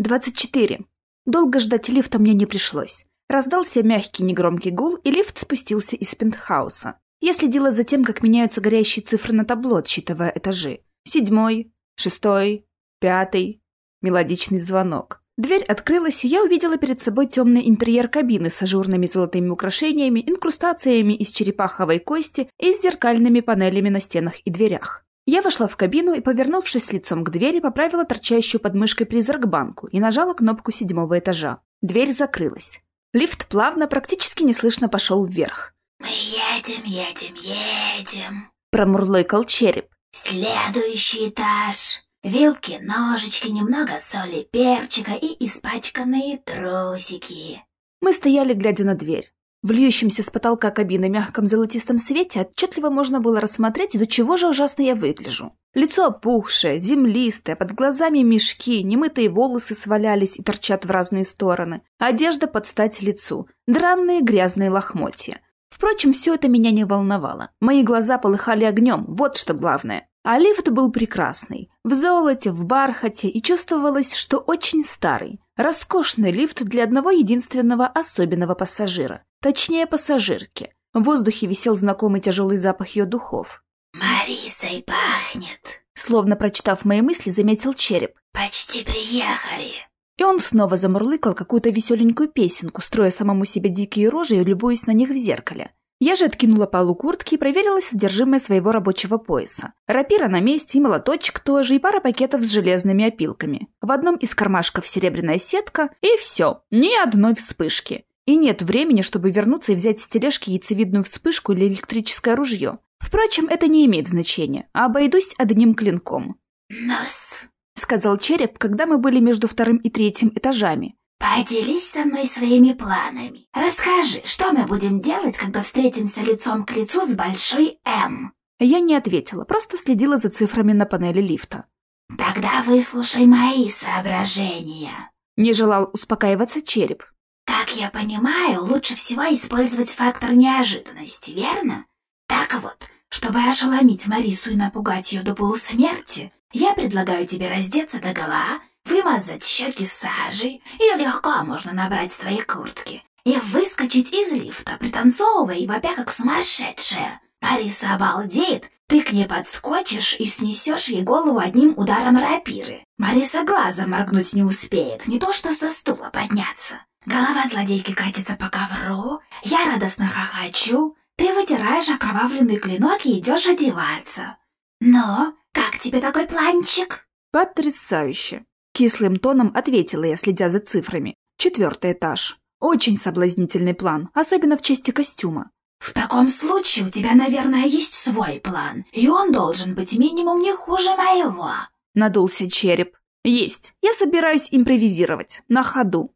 24. Долго ждать лифта мне не пришлось. Раздался мягкий негромкий гул, и лифт спустился из пентхауса. Я следила за тем, как меняются горящие цифры на табло, отсчитывая этажи. Седьмой, шестой, пятый. Мелодичный звонок. Дверь открылась, и я увидела перед собой темный интерьер кабины с ажурными золотыми украшениями, инкрустациями из черепаховой кости и с зеркальными панелями на стенах и дверях. Я вошла в кабину и, повернувшись лицом к двери, поправила торчащую под мышкой призрак-банку и нажала кнопку седьмого этажа. Дверь закрылась. Лифт плавно, практически неслышно пошел вверх. «Мы едем, едем, едем», — промурлыкал череп. «Следующий этаж. Вилки, ножички, немного соли, перчика и испачканные трусики. Мы стояли, глядя на дверь. В льющемся с потолка кабины мягком золотистом свете отчетливо можно было рассмотреть, до чего же ужасно я выгляжу. Лицо опухшее, землистое, под глазами мешки, немытые волосы свалялись и торчат в разные стороны. Одежда под стать лицу, дранные грязные лохмотья. Впрочем, все это меня не волновало. Мои глаза полыхали огнем, вот что главное. А лифт был прекрасный, в золоте, в бархате, и чувствовалось, что очень старый. Роскошный лифт для одного единственного особенного пассажира. Точнее, пассажирки. В воздухе висел знакомый тяжелый запах ее духов. «Марисой пахнет», словно прочитав мои мысли, заметил череп. «Почти приехали». И он снова замурлыкал какую-то веселенькую песенку, строя самому себе дикие рожи и любуясь на них в зеркале. Я же откинула полу куртки и проверила содержимое своего рабочего пояса. Рапира на месте, и молоточек тоже, и пара пакетов с железными опилками. В одном из кармашков серебряная сетка, и все, ни одной вспышки. И нет времени, чтобы вернуться и взять с тележки яйцевидную вспышку или электрическое ружье. Впрочем, это не имеет значения, а обойдусь одним клинком. «Нос», — сказал череп, когда мы были между вторым и третьим этажами. «Поделись со мной своими планами. Расскажи, что мы будем делать, когда встретимся лицом к лицу с Большой М?» Я не ответила, просто следила за цифрами на панели лифта. «Тогда выслушай мои соображения», — не желал успокаиваться череп. «Как я понимаю, лучше всего использовать фактор неожиданности, верно? Так вот, чтобы ошеломить Марису и напугать ее до полусмерти, я предлагаю тебе раздеться догола, вымазать щеки сажей, ее легко можно набрать с твоей куртки, и выскочить из лифта, пританцовывая и вопя как сумасшедшая. Ариса обалдеет, ты к ней подскочишь и снесешь ей голову одним ударом рапиры. Мариса глазом моргнуть не успеет, не то что со стула подняться. Голова злодейки катится по ковру, я радостно хохочу, ты вытираешь окровавленный клинок и идешь одеваться. Но как тебе такой планчик? Потрясающе. Кислым тоном ответила я, следя за цифрами. Четвертый этаж. Очень соблазнительный план, особенно в части костюма. В таком случае у тебя, наверное, есть свой план, и он должен быть минимум не хуже моего. Надулся череп. Есть. Я собираюсь импровизировать. На ходу.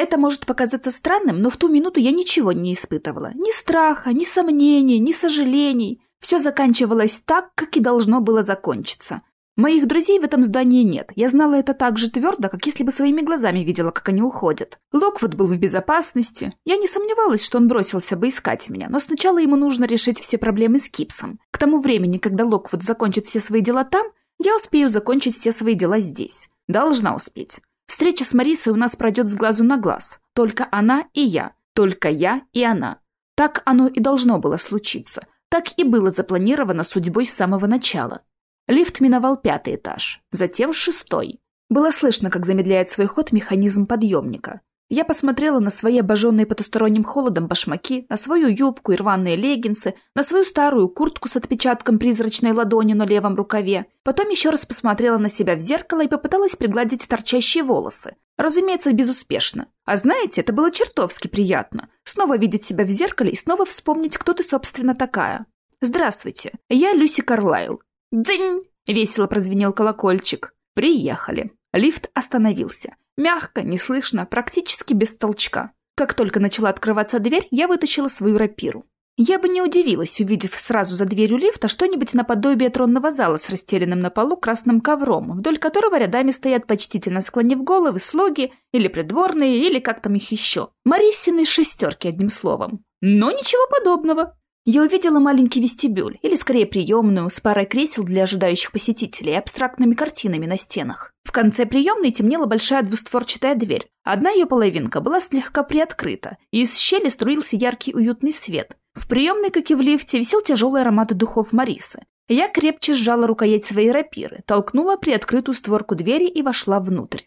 Это может показаться странным, но в ту минуту я ничего не испытывала. Ни страха, ни сомнений, ни сожалений. Все заканчивалось так, как и должно было закончиться. Моих друзей в этом здании нет. Я знала это так же твердо, как если бы своими глазами видела, как они уходят. Локвуд был в безопасности. Я не сомневалась, что он бросился бы искать меня, но сначала ему нужно решить все проблемы с Кипсом. К тому времени, когда Локвуд закончит все свои дела там, я успею закончить все свои дела здесь. Должна успеть. Встреча с Марисой у нас пройдет с глазу на глаз. Только она и я. Только я и она. Так оно и должно было случиться. Так и было запланировано судьбой с самого начала. Лифт миновал пятый этаж, затем шестой. Было слышно, как замедляет свой ход механизм подъемника. Я посмотрела на свои обожженные потусторонним холодом башмаки, на свою юбку и рваные леггинсы, на свою старую куртку с отпечатком призрачной ладони на левом рукаве. Потом еще раз посмотрела на себя в зеркало и попыталась пригладить торчащие волосы. Разумеется, безуспешно. А знаете, это было чертовски приятно. Снова видеть себя в зеркале и снова вспомнить, кто ты, собственно, такая. Здравствуйте, я Люси Карлайл, «Дзынь!» — весело прозвенел колокольчик. «Приехали». Лифт остановился. Мягко, неслышно, практически без толчка. Как только начала открываться дверь, я вытащила свою рапиру. Я бы не удивилась, увидев сразу за дверью лифта что-нибудь наподобие тронного зала с расстеленным на полу красным ковром, вдоль которого рядами стоят почтительно склонив головы слуги или придворные, или как там их еще. Мариссины шестерки, одним словом. Но ничего подобного. Я увидела маленький вестибюль, или скорее приемную, с парой кресел для ожидающих посетителей и абстрактными картинами на стенах. В конце приемной темнела большая двустворчатая дверь. Одна ее половинка была слегка приоткрыта, и из щели струился яркий уютный свет. В приемной, как и в лифте, висел тяжелый аромат духов Марисы. Я крепче сжала рукоять своей рапиры, толкнула приоткрытую створку двери и вошла внутрь.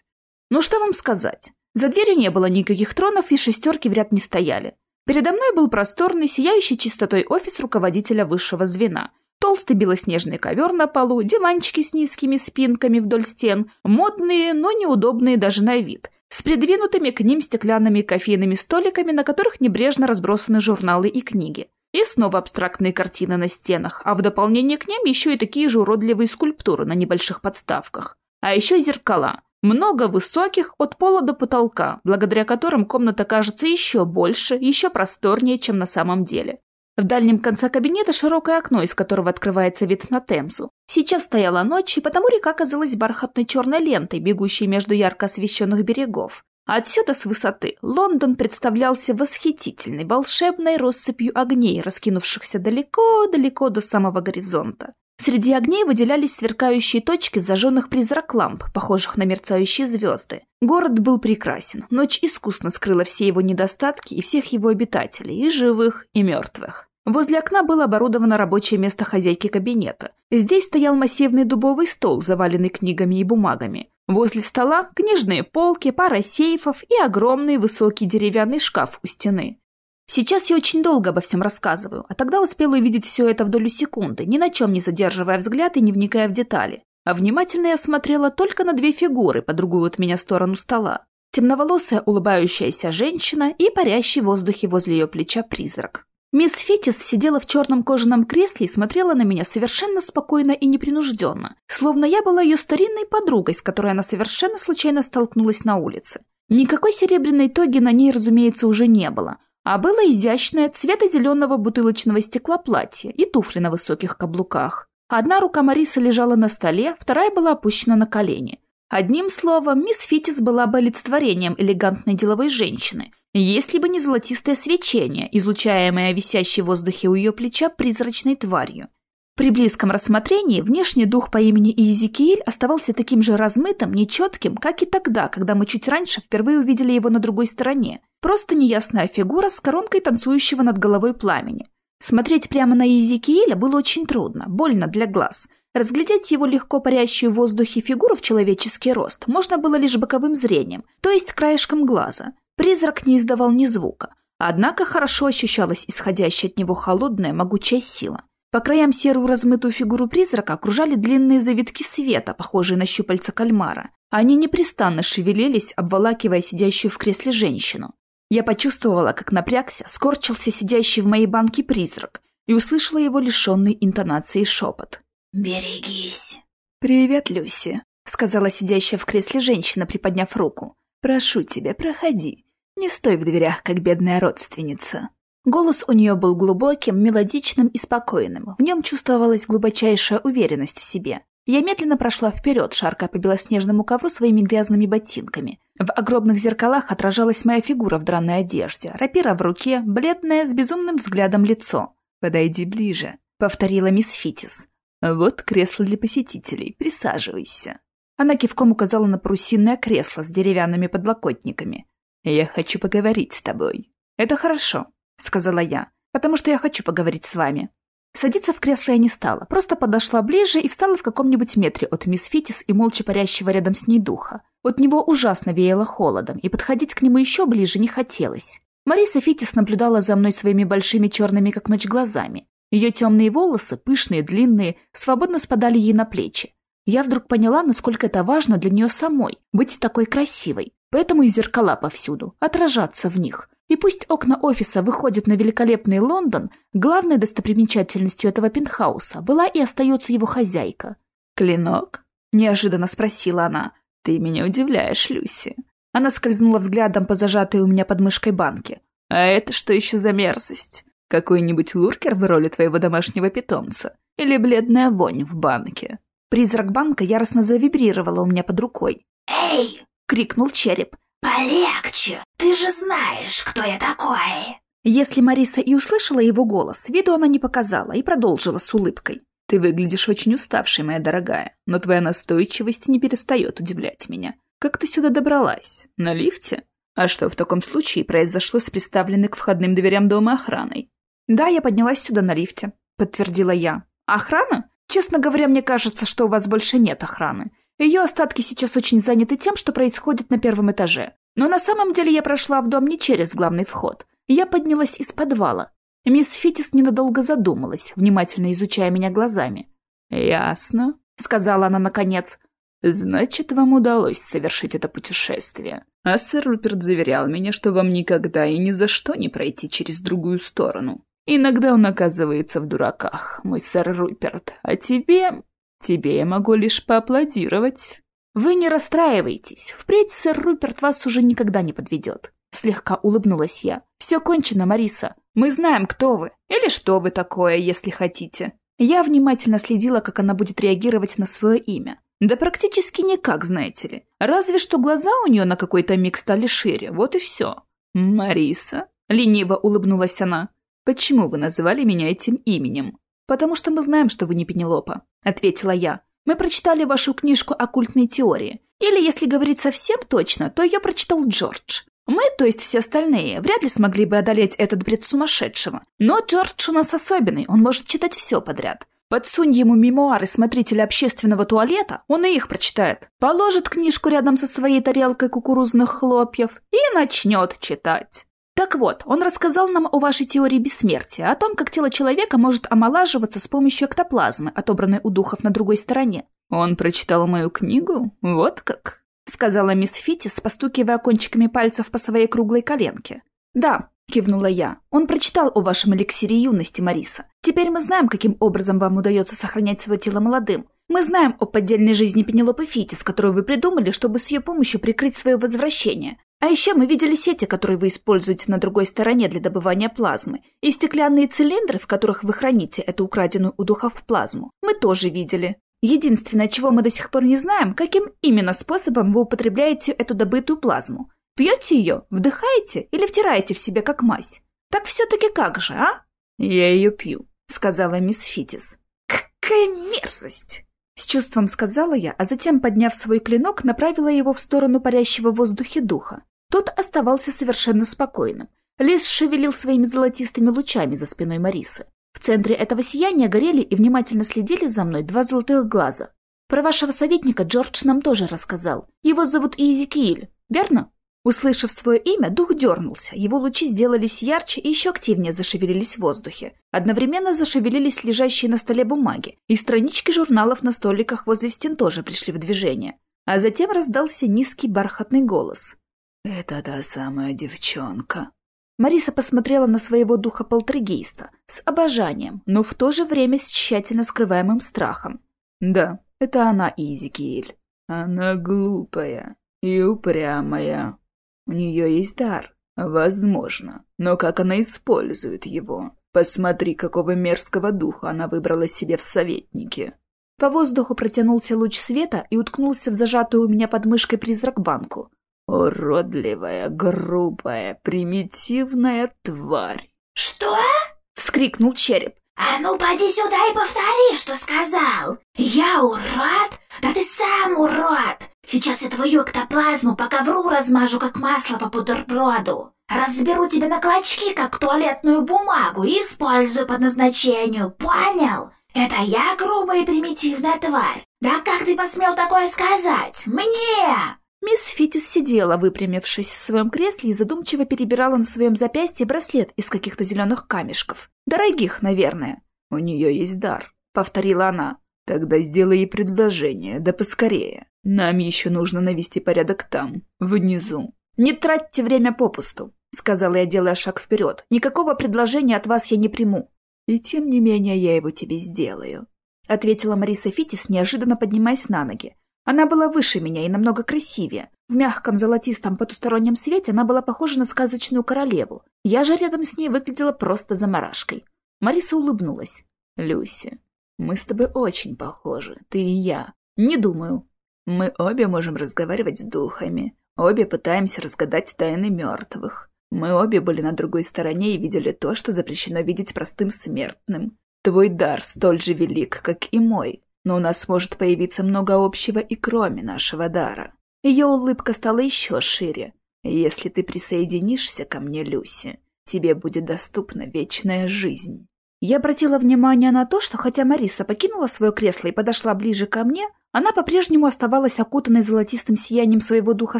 Ну что вам сказать? За дверью не было никаких тронов, и шестерки в ряд не стояли. Передо мной был просторный, сияющий чистотой офис руководителя высшего звена. Толстый белоснежный ковер на полу, диванчики с низкими спинками вдоль стен, модные, но неудобные даже на вид, с придвинутыми к ним стеклянными кофейными столиками, на которых небрежно разбросаны журналы и книги. И снова абстрактные картины на стенах, а в дополнение к ним еще и такие же уродливые скульптуры на небольших подставках. А еще зеркала. Много высоких от пола до потолка, благодаря которым комната кажется еще больше, еще просторнее, чем на самом деле. В дальнем конце кабинета широкое окно, из которого открывается вид на Темзу. Сейчас стояла ночь, и потому река казалась бархатной черной лентой, бегущей между ярко освещенных берегов. Отсюда с высоты Лондон представлялся восхитительной, волшебной россыпью огней, раскинувшихся далеко-далеко до самого горизонта. Среди огней выделялись сверкающие точки зажженных призрак-ламп, похожих на мерцающие звезды. Город был прекрасен, ночь искусно скрыла все его недостатки и всех его обитателей, и живых, и мертвых. Возле окна было оборудовано рабочее место хозяйки кабинета. Здесь стоял массивный дубовый стол, заваленный книгами и бумагами. Возле стола книжные полки, пара сейфов и огромный высокий деревянный шкаф у стены. Сейчас я очень долго обо всем рассказываю, а тогда успела увидеть все это в долю секунды, ни на чем не задерживая взгляд и не вникая в детали. А внимательно я смотрела только на две фигуры по другую от меня сторону стола. Темноволосая улыбающаяся женщина и парящий в воздухе возле ее плеча призрак. Мисс Фитис сидела в черном кожаном кресле и смотрела на меня совершенно спокойно и непринужденно, словно я была ее старинной подругой, с которой она совершенно случайно столкнулась на улице. Никакой серебряной тоги на ней, разумеется, уже не было, а было изящное цвета зеленого бутылочного стекла платье и туфли на высоких каблуках. Одна рука Марисы лежала на столе, вторая была опущена на колени. Одним словом, мисс Фитис была бы олицетворением элегантной деловой женщины – если бы не золотистое свечение, излучаемое висящей в воздухе у ее плеча призрачной тварью. При близком рассмотрении внешний дух по имени Иезекииль оставался таким же размытым, нечетким, как и тогда, когда мы чуть раньше впервые увидели его на другой стороне. Просто неясная фигура с коронкой танцующего над головой пламени. Смотреть прямо на Иезекииля было очень трудно, больно для глаз. Разглядеть его легко парящую в воздухе фигуру в человеческий рост можно было лишь боковым зрением, то есть краешком глаза. Призрак не издавал ни звука, однако хорошо ощущалась исходящая от него холодная, могучая сила. По краям серую размытую фигуру призрака окружали длинные завитки света, похожие на щупальца кальмара. Они непрестанно шевелились, обволакивая сидящую в кресле женщину. Я почувствовала, как напрягся, скорчился сидящий в моей банке призрак и услышала его лишенный интонации шепот. «Берегись!» «Привет, Люси», — сказала сидящая в кресле женщина, приподняв руку. «Прошу тебя, проходи. Не стой в дверях, как бедная родственница». Голос у нее был глубоким, мелодичным и спокойным. В нем чувствовалась глубочайшая уверенность в себе. Я медленно прошла вперед, шаркая по белоснежному ковру своими грязными ботинками. В огромных зеркалах отражалась моя фигура в дранной одежде, рапира в руке, бледное, с безумным взглядом лицо. «Подойди ближе», — повторила мисс Фитис. «Вот кресло для посетителей. Присаживайся». Она кивком указала на парусинное кресло с деревянными подлокотниками. «Я хочу поговорить с тобой». «Это хорошо», — сказала я, «потому что я хочу поговорить с вами». Садиться в кресло я не стала, просто подошла ближе и встала в каком-нибудь метре от мисс Фитис и молча парящего рядом с ней духа. От него ужасно веяло холодом, и подходить к нему еще ближе не хотелось. Мариса Фитис наблюдала за мной своими большими черными как ночь глазами. Ее темные волосы, пышные, длинные, свободно спадали ей на плечи. Я вдруг поняла, насколько это важно для нее самой, быть такой красивой. Поэтому и зеркала повсюду, отражаться в них. И пусть окна офиса выходят на великолепный Лондон, главной достопримечательностью этого пентхауса была и остается его хозяйка. «Клинок?» – неожиданно спросила она. «Ты меня удивляешь, Люси». Она скользнула взглядом по зажатой у меня под мышкой банке. «А это что еще за мерзость? Какой-нибудь луркер в роли твоего домашнего питомца? Или бледная вонь в банке?» Призрак банка яростно завибрировала у меня под рукой. «Эй!» — крикнул череп. «Полегче! Ты же знаешь, кто я такой!» Если Мариса и услышала его голос, виду она не показала и продолжила с улыбкой. «Ты выглядишь очень уставшей, моя дорогая, но твоя настойчивость не перестает удивлять меня. Как ты сюда добралась? На лифте? А что в таком случае произошло с приставленной к входным дверям дома охраной?» «Да, я поднялась сюда на лифте», — подтвердила я. «Охрана? Честно говоря, мне кажется, что у вас больше нет охраны. Ее остатки сейчас очень заняты тем, что происходит на первом этаже. Но на самом деле я прошла в дом не через главный вход. Я поднялась из подвала. Мисс Фитис ненадолго задумалась, внимательно изучая меня глазами. «Ясно», — сказала она наконец. «Значит, вам удалось совершить это путешествие. А сэр Руперт заверял меня, что вам никогда и ни за что не пройти через другую сторону. Иногда он оказывается в дураках, мой сэр Руперт, а тебе... тебе я могу лишь поаплодировать». «Вы не расстраивайтесь, впредь сэр Руперт вас уже никогда не подведет», — слегка улыбнулась я. «Все кончено, Мариса. Мы знаем, кто вы, или что вы такое, если хотите». Я внимательно следила, как она будет реагировать на свое имя. Да практически никак, знаете ли. Разве что глаза у нее на какой-то миг стали шире, вот и все. «Мариса?» — лениво улыбнулась она. «Почему вы называли меня этим именем?» «Потому что мы знаем, что вы не Пенелопа», — ответила я. «Мы прочитали вашу книжку «Оккультные теории». Или, если говорить совсем точно, то ее прочитал Джордж. Мы, то есть все остальные, вряд ли смогли бы одолеть этот бред сумасшедшего. Но Джордж у нас особенный, он может читать все подряд. Подсунь ему мемуары смотрителя общественного туалета, он и их прочитает. Положит книжку рядом со своей тарелкой кукурузных хлопьев и начнет читать. Так вот, он рассказал нам о вашей теории бессмертия, о том, как тело человека может омолаживаться с помощью эктоплазмы, отобранной у духов на другой стороне. Он прочитал мою книгу? Вот как? Сказала мисс Фитис, постукивая кончиками пальцев по своей круглой коленке. Да, кивнула я. Он прочитал о вашем эликсире юности, Мариса. Теперь мы знаем, каким образом вам удается сохранять свое тело молодым. Мы знаем о поддельной жизни Пенелопы Фитис, которую вы придумали, чтобы с ее помощью прикрыть свое возвращение. А еще мы видели сети, которые вы используете на другой стороне для добывания плазмы, и стеклянные цилиндры, в которых вы храните эту украденную у духов плазму. Мы тоже видели. Единственное, чего мы до сих пор не знаем, каким именно способом вы употребляете эту добытую плазму. Пьете ее, вдыхаете или втираете в себя как мазь? Так все-таки как же, а? Я ее пью, сказала мисс Фитис. Какая мерзость! С чувством сказала я, а затем, подняв свой клинок, направила его в сторону парящего в воздухе духа. Тот оставался совершенно спокойным. Лес шевелил своими золотистыми лучами за спиной Марисы. В центре этого сияния горели и внимательно следили за мной два золотых глаза. Про вашего советника Джордж нам тоже рассказал. Его зовут Иезекииль, верно? Услышав свое имя, дух дернулся, его лучи сделались ярче и еще активнее зашевелились в воздухе. Одновременно зашевелились лежащие на столе бумаги, и странички журналов на столиках возле стен тоже пришли в движение. А затем раздался низкий бархатный голос. «Это та самая девчонка». Мариса посмотрела на своего духа полтергейста с обожанием, но в то же время с тщательно скрываемым страхом. «Да, это она, Изикиэль. Она глупая и упрямая. У нее есть дар, возможно, но как она использует его? Посмотри, какого мерзкого духа она выбрала себе в советнике». По воздуху протянулся луч света и уткнулся в зажатую у меня под мышкой призрак-банку. «Уродливая, грубая, примитивная тварь!» «Что?» — вскрикнул череп. «А ну, поди сюда и повтори, что сказал! Я урод? Да ты сам урод! Сейчас я твою эктоплазму по ковру размажу, как масло по бутерброду! Разберу тебя на клочки, как туалетную бумагу, и использую по назначению, понял? Это я грубая и примитивная тварь! Да как ты посмел такое сказать? Мне!» Мисс Фитис сидела, выпрямившись в своем кресле и задумчиво перебирала на своем запястье браслет из каких-то зеленых камешков. Дорогих, наверное. «У нее есть дар», — повторила она. «Тогда сделай ей предложение, да поскорее. Нам еще нужно навести порядок там, внизу». «Не тратьте время попусту», — сказала я, делая шаг вперед. «Никакого предложения от вас я не приму». «И тем не менее я его тебе сделаю», — ответила Мариса Фитис, неожиданно поднимаясь на ноги. Она была выше меня и намного красивее. В мягком золотистом потустороннем свете она была похожа на сказочную королеву. Я же рядом с ней выглядела просто заморашкой. Мариса улыбнулась. «Люси, мы с тобой очень похожи, ты и я. Не думаю. Мы обе можем разговаривать с духами. Обе пытаемся разгадать тайны мертвых. Мы обе были на другой стороне и видели то, что запрещено видеть простым смертным. Твой дар столь же велик, как и мой, но у нас может появиться много общего и кроме нашего дара. Ее улыбка стала еще шире. Если ты присоединишься ко мне, Люси, тебе будет доступна вечная жизнь. Я обратила внимание на то, что хотя Мариса покинула свое кресло и подошла ближе ко мне, она по-прежнему оставалась окутанной золотистым сиянием своего духа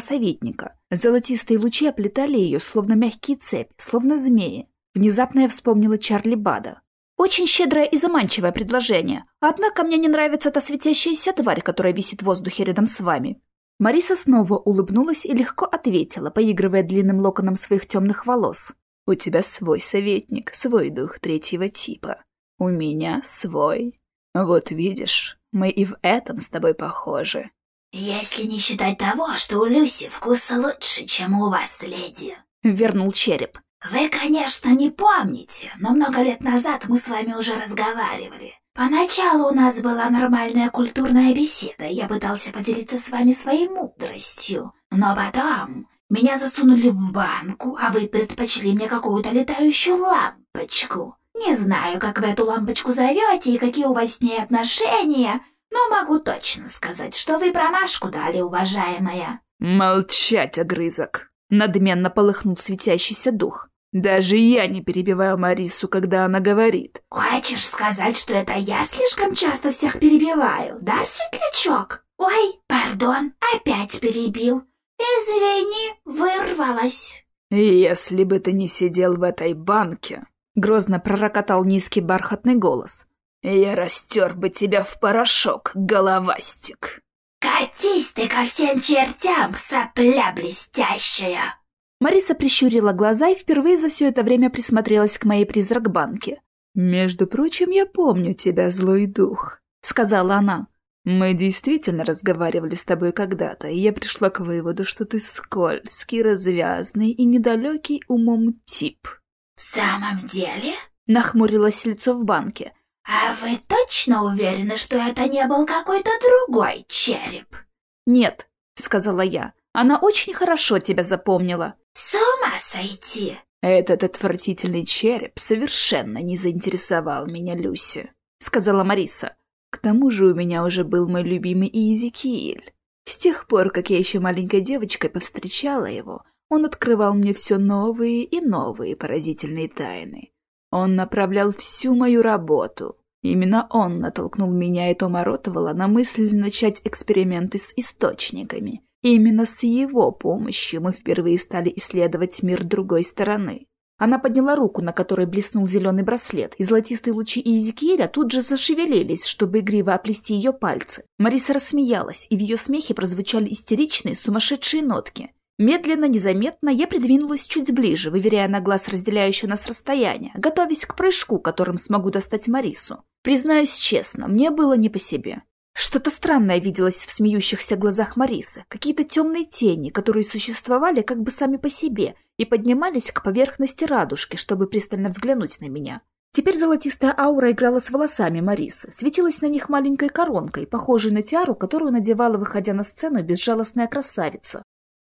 советника. Золотистые лучи оплетали ее, словно мягкие цепи, словно змеи. Внезапно я вспомнила Чарли Бада. Очень щедрое и заманчивое предложение, однако мне не нравится та светящаяся тварь, которая висит в воздухе рядом с вами. Мариса снова улыбнулась и легко ответила, поигрывая длинным локоном своих темных волос. У тебя свой советник, свой дух третьего типа. У меня свой. Вот видишь, мы и в этом с тобой похожи. Если не считать того, что у Люси вкус лучше, чем у вас, леди. Вернул череп. Вы, конечно, не помните, но много лет назад мы с вами уже разговаривали. Поначалу у нас была нормальная культурная беседа, я пытался поделиться с вами своей мудростью. Но потом меня засунули в банку, а вы предпочли мне какую-то летающую лампочку. Не знаю, как вы эту лампочку зовете и какие у вас с ней отношения, но могу точно сказать, что вы промашку дали, уважаемая». «Молчать, огрызок!» — надменно полыхнул светящийся дух. «Даже я не перебиваю Марису, когда она говорит». «Хочешь сказать, что это я слишком часто всех перебиваю, да, светлячок? Ой, пардон, опять перебил. «Извини, вырвалась». «Если бы ты не сидел в этой банке», — грозно пророкотал низкий бархатный голос, «я растер бы тебя в порошок, головастик». «Катись ты ко всем чертям, сопля блестящая!» Мариса прищурила глаза и впервые за все это время присмотрелась к моей призрак-банке. «Между прочим, я помню тебя, злой дух», — сказала она. Мы действительно разговаривали с тобой когда-то, и я пришла к выводу, что ты скользкий, развязный и недалекий умом тип. В самом деле? Нахмурилось лицо в банке. А вы точно уверены, что это не был какой-то другой череп? Нет, сказала я. Она очень хорошо тебя запомнила. С ума сойти! Этот отвратительный череп совершенно не заинтересовал меня, Люси, сказала Мариса. К тому же у меня уже был мой любимый Иезекииль. С тех пор, как я еще маленькой девочкой повстречала его, он открывал мне все новые и новые поразительные тайны. Он направлял всю мою работу. Именно он натолкнул меня и Тома Ротовала на мысль начать эксперименты с источниками. Именно с его помощью мы впервые стали исследовать мир другой стороны. Она подняла руку, на которой блеснул зеленый браслет, и золотистые лучи Иезекииля тут же зашевелились, чтобы игриво оплести ее пальцы. Мариса рассмеялась, и в ее смехе прозвучали истеричные, сумасшедшие нотки. Медленно, незаметно я придвинулась чуть ближе, выверяя на глаз разделяющее нас расстояние, готовясь к прыжку, которым смогу достать Марису. Признаюсь честно, мне было не по себе. Что-то странное виделось в смеющихся глазах Марисы, какие-то темные тени, которые существовали как бы сами по себе и поднимались к поверхности радужки, чтобы пристально взглянуть на меня. Теперь золотистая аура играла с волосами Марисы, светилась на них маленькой коронкой, похожей на тиару, которую надевала, выходя на сцену, безжалостная красавица.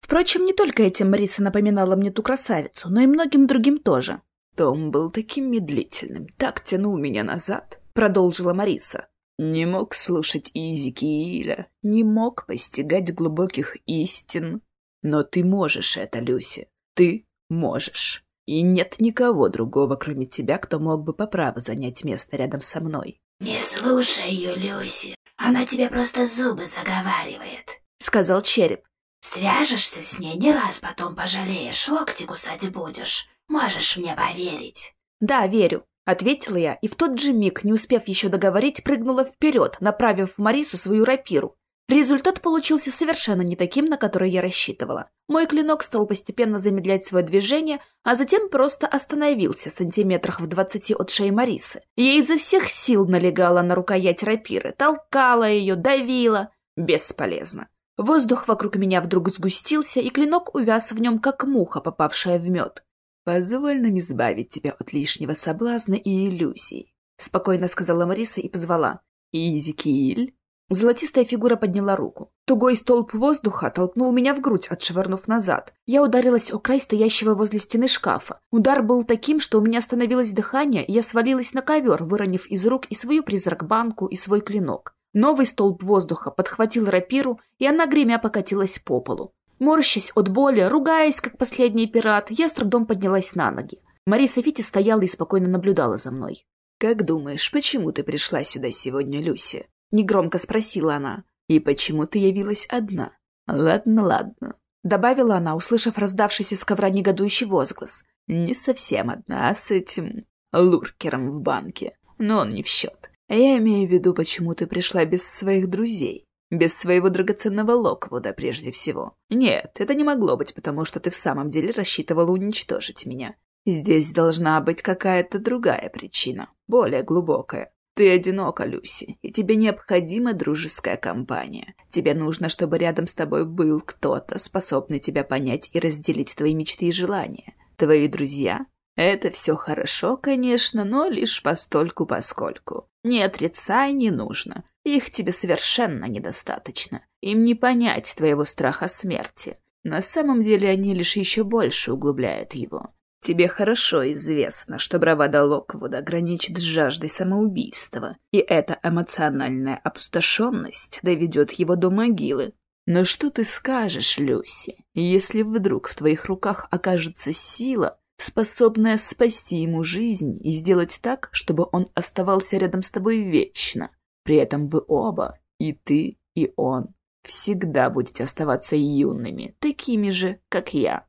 Впрочем, не только этим Мариса напоминала мне ту красавицу, но и многим другим тоже. «Том был таким медлительным, так тянул меня назад», — продолжила Мариса. Не мог слушать Изикииля, не мог постигать глубоких истин. Но ты можешь это, Люси, ты можешь. И нет никого другого, кроме тебя, кто мог бы по праву занять место рядом со мной. «Не слушай ее, Люси, она тебе просто зубы заговаривает», — сказал череп. «Свяжешься с ней, не раз потом пожалеешь, локти кусать будешь. Можешь мне поверить». «Да, верю. Ответила я, и в тот же миг, не успев еще договорить, прыгнула вперед, направив в Марису свою рапиру. Результат получился совершенно не таким, на который я рассчитывала. Мой клинок стал постепенно замедлять свое движение, а затем просто остановился сантиметрах в двадцати от шеи Марисы. Я изо всех сил налегала на рукоять рапиры, толкала ее, давила. Бесполезно. Воздух вокруг меня вдруг сгустился, и клинок увяз в нем, как муха, попавшая в мед. «Позволь нам избавить тебя от лишнего соблазна и иллюзий», — спокойно сказала Мариса и позвала. «Изикииль?» Золотистая фигура подняла руку. Тугой столб воздуха толкнул меня в грудь, отшвырнув назад. Я ударилась о край стоящего возле стены шкафа. Удар был таким, что у меня остановилось дыхание, и я свалилась на ковер, выронив из рук и свою призрак-банку, и свой клинок. Новый столб воздуха подхватил рапиру, и она гремя покатилась по полу. Морщась от боли, ругаясь, как последний пират, я с трудом поднялась на ноги. Мариса Фити стояла и спокойно наблюдала за мной. «Как думаешь, почему ты пришла сюда сегодня, Люси?» Негромко спросила она. «И почему ты явилась одна?» «Ладно, ладно», — добавила она, услышав раздавшийся с ковра негодующий возглас. «Не совсем одна, а с этим луркером в банке. Но он не в счет. Я имею в виду, почему ты пришла без своих друзей. Без своего драгоценного Локвуда прежде всего. Нет, это не могло быть, потому что ты в самом деле рассчитывала уничтожить меня. Здесь должна быть какая-то другая причина, более глубокая. Ты одинока, Люси, и тебе необходима дружеская компания. Тебе нужно, чтобы рядом с тобой был кто-то, способный тебя понять и разделить твои мечты и желания. Твои друзья? Это все хорошо, конечно, но лишь постольку-поскольку. Не отрицай, не нужно. Их тебе совершенно недостаточно. Им не понять твоего страха смерти. На самом деле они лишь еще больше углубляют его. Тебе хорошо известно, что бравада Локвуда граничит с жаждой самоубийства, и эта эмоциональная опустошенность доведет его до могилы. Но что ты скажешь, Люси, если вдруг в твоих руках окажется сила, способная спасти ему жизнь и сделать так, чтобы он оставался рядом с тобой вечно? При этом вы оба, и ты, и он, всегда будете оставаться юными, такими же, как я.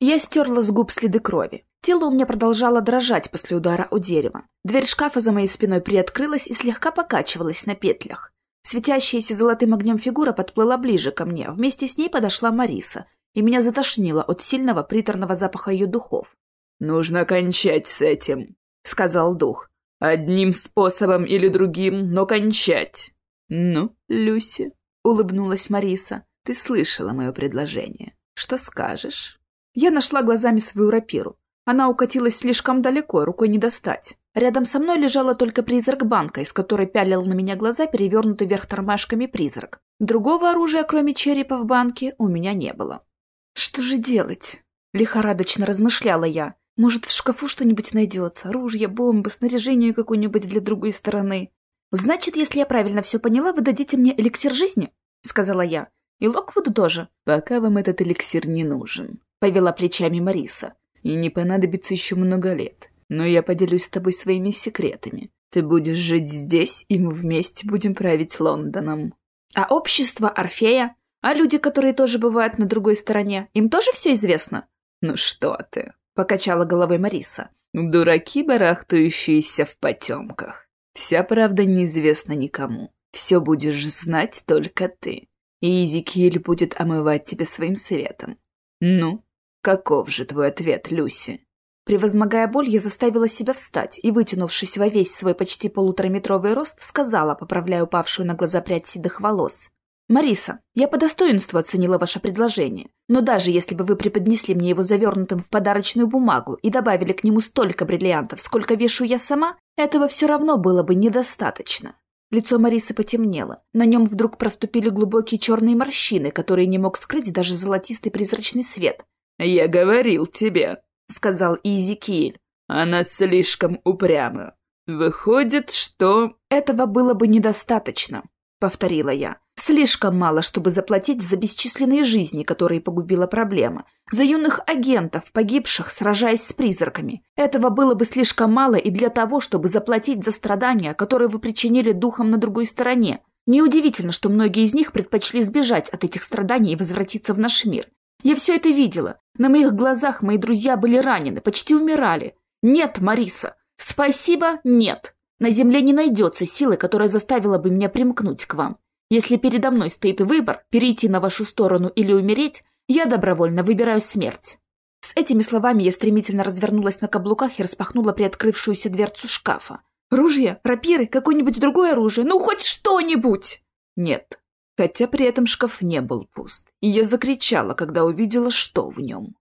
Я стерла с губ следы крови. Тело у меня продолжало дрожать после удара о дерево. Дверь шкафа за моей спиной приоткрылась и слегка покачивалась на петлях. Светящаяся золотым огнем фигура подплыла ближе ко мне. Вместе с ней подошла Мариса, и меня затошнило от сильного приторного запаха ее духов. «Нужно кончать с этим», — сказал дух. «Одним способом или другим, но кончать». «Ну, Люси», — улыбнулась Мариса, — «ты слышала мое предложение. Что скажешь?» Я нашла глазами свою рапиру. Она укатилась слишком далеко, рукой не достать. Рядом со мной лежала только призрак банка, из которой пялил на меня глаза перевернутый вверх тормашками призрак. Другого оружия, кроме черепа в банке, у меня не было. «Что же делать?» — лихорадочно размышляла я. «Может, в шкафу что-нибудь найдется? Ружья, бомбы, снаряжение какое-нибудь для другой стороны?» «Значит, если я правильно все поняла, вы дадите мне эликсир жизни?» — сказала я. «И Локвуду тоже». «Пока вам этот эликсир не нужен», — повела плечами Мариса. «И не понадобится еще много лет. Но я поделюсь с тобой своими секретами. Ты будешь жить здесь, и мы вместе будем править Лондоном». «А общество Орфея? А люди, которые тоже бывают на другой стороне, им тоже все известно?» «Ну что ты?» — покачала головой Мариса. «Дураки, барахтающиеся в потемках. Вся правда неизвестна никому. Все будешь знать только ты. И Изикиль будет омывать тебя своим светом. Ну, «Каков же твой ответ, Люси?» Превозмогая боль, я заставила себя встать и, вытянувшись во весь свой почти полутораметровый рост, сказала, поправляя упавшую на глаза прядь седых волос. «Мариса, я по достоинству оценила ваше предложение, но даже если бы вы преподнесли мне его завернутым в подарочную бумагу и добавили к нему столько бриллиантов, сколько вешу я сама, этого все равно было бы недостаточно». Лицо Марисы потемнело. На нем вдруг проступили глубокие черные морщины, которые не мог скрыть даже золотистый призрачный свет, «Я говорил тебе», — сказал Изикииль. «Она слишком упряма. Выходит, что...» «Этого было бы недостаточно», — повторила я. «Слишком мало, чтобы заплатить за бесчисленные жизни, которые погубила проблема, за юных агентов, погибших, сражаясь с призраками. Этого было бы слишком мало и для того, чтобы заплатить за страдания, которые вы причинили духом на другой стороне. Неудивительно, что многие из них предпочли сбежать от этих страданий и возвратиться в наш мир. Я все это видела. На моих глазах мои друзья были ранены, почти умирали. Нет, Мариса, спасибо, нет. На земле не найдется силы, которая заставила бы меня примкнуть к вам. Если передо мной стоит выбор, перейти на вашу сторону или умереть, я добровольно выбираю смерть. С этими словами я стремительно развернулась на каблуках и распахнула приоткрывшуюся дверцу шкафа. «Ружья? Рапиры? Какое-нибудь другое оружие? Ну, хоть что-нибудь!» «Нет, хотя при этом шкаф не был пуст, и я закричала, когда увидела, что в нем.